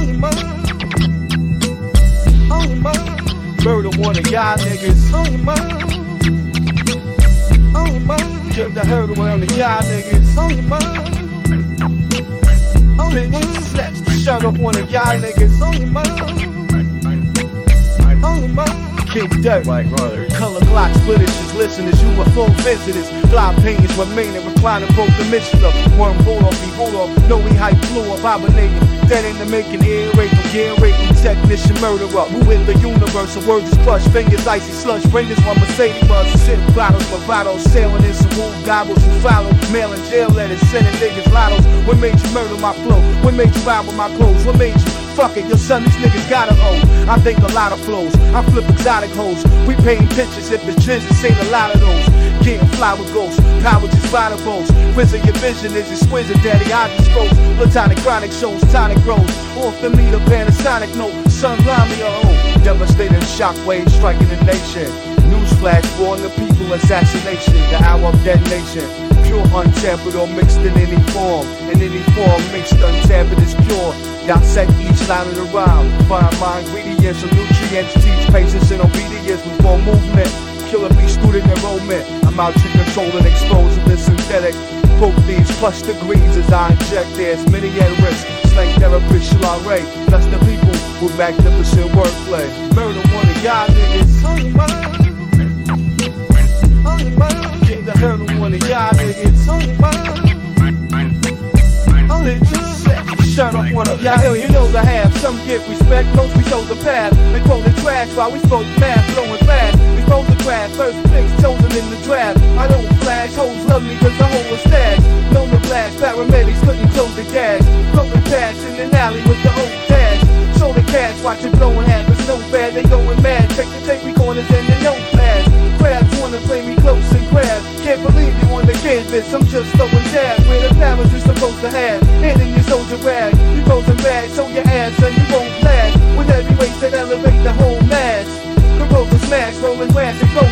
On. On. Murder one of y'all niggas. On your mind. On your the hurdle y'all niggas. On your mind. On your mind. Snatch the off one of y'all niggas. On your mind. On your mind. Kick dirt. Like brother. Color clock splitters, listeners, UFO visitors. Fly paintings remaining, reclining. No, we hype flew up, hibernating. Dead in the making, ear rape, gear rape, technician murderer. Who in the universe? The words is crushed, fingers icy slush. Bring this one Mercedes bus. Sip bottles, bravados, sailing in some wool gobbles. You follow, mailing jail letters, sending niggas lottos. What made you murder my flow? What made you rival my clothes? What made you? Fuck it, your son, these niggas got a hoe. I think a lot of flows. I flip exotic hoes. We paint pictures if it's business, ain't a lot of those. Getting fly with ghosts, power just by the boats. Prison your vision is exquisite, daddy. I just scrolls. Platonic chronic shows, tonic grows. Off the Panasonic note. Sun line me a home. Devastating shockwaves striking the nation. Newsflash, born the people, assassination. The hour of detonation. Pure, untampered, or mixed in any form. In any form, mixed, untampered is pure. Dissect each line of the rhyme. Find my ingredients of nutrients. Teach patience and obedience before movement. Killer be student enrollment. I'm out to control and expose the synthetic. Poke these plus degrees as I inject. There's many at risk. Slang therapist shall I rate. Bless the people with magnificent wordplay. Murder one of y'all Shut up one of y'all you know the half. Some give respect, most we show the path. They quote the trash while we spoke math, flowing fast. We spoke the craft, first picks chosen in the draft. I don't flash, hoes love me cause the hoe was stashed. Known to blast, paramedics couldn't close the gas. Floating past in an alley with the old dash. Show the cash, watch it blowing it's no bad, they going mad. Check the tape recorders and the notepads. Crabs wanna play me close and grab. Can't believe you on the canvas, I'm just throwing have. Hitting your soldier rag. You posing bad, show your ass and you won't blast. With heavyweights that elevate the whole mass. Are smash, rolling glass and your